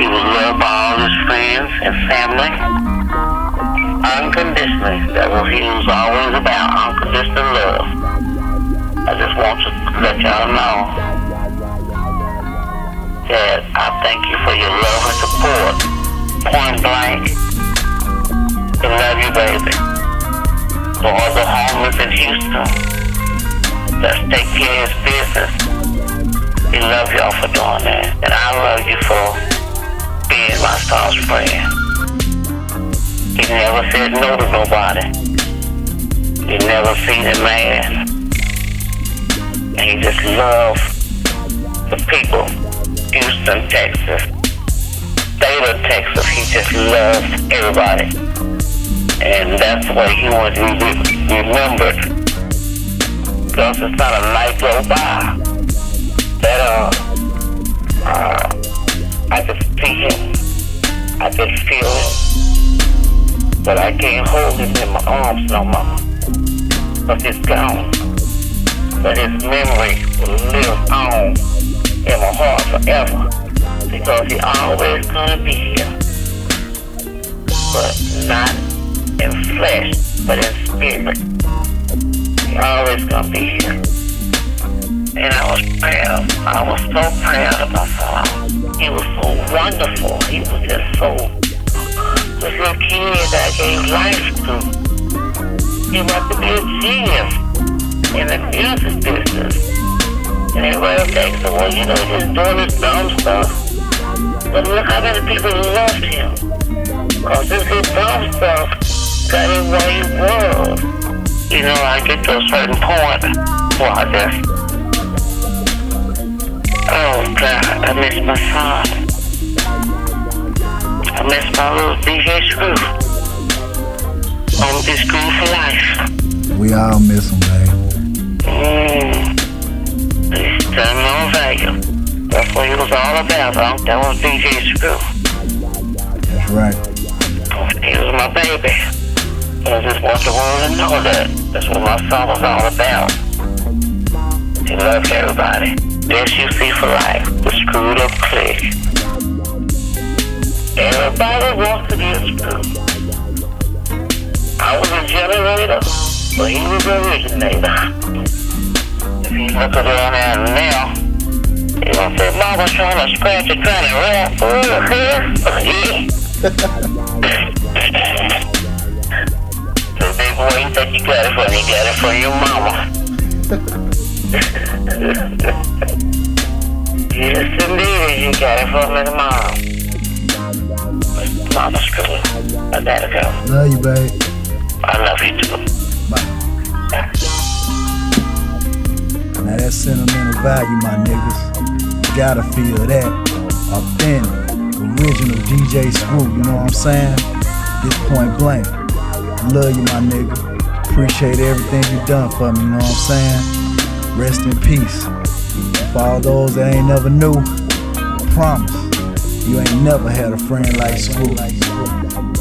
He was loved by all his friends and family unconditionally. That's what he was always about, unconditional love. I just want to let y'all know that I thank you for your love and support. Point blank. I love you, baby. For all the homeless in Houston that take care of his business. We love y'all for doing that. And I love you for being my son's friend. He never said no to nobody. He never seen a man. And he just loved the people. Houston, Texas. State of Texas. He just loved everybody. And that's way he wants to be remembered. Because it's not a night go by that uh, uh, I could see him. I could feel him. But I can't hold him in my arms no more. Because he's gone. But his memory will live on in my heart forever. Because he always gonna be here. But not in flesh, but in spirit. He always gonna be here. And I was proud. I was so proud wonderful. He was just so this little kid that gave life to. He wanted to be a genius in the music business. And everybody thinks, well, you know, he's doing this dumb stuff. But look how many people loved him. Because this little dumb stuff got him where he was. You know, I get to a certain point where I just Oh God, I miss my son. I my little DJ screw. On this screw for life. We all miss him, man. Mmm. He's done no value. That's what he was all about, huh? That was DJ Screw. That's right. He was my baby. I just want the world to know that. That's what my son was all about. He loved everybody. This you see for life, the Screwed Up Click. Everybody wants to a screw. I was a generator, but he was an originator. If you look around at now, you gonna say, Mama trying to scratch it, trying to rap for real here. so big boy, you think you got it from, you got it from your mama. Yes, indeed, you got it from his mom. Mama screw it. I gotta go. Love you, babe. I love you too. Bye. Now that's sentimental value, my niggas. You gotta feel that. Authentic, original DJ Screw, you know what I'm saying? This point blank. Love you, my nigga. Appreciate everything you done for me, you know what I'm saying? Rest in peace. For all those that ain't never knew, I promise you ain't never had a friend like school.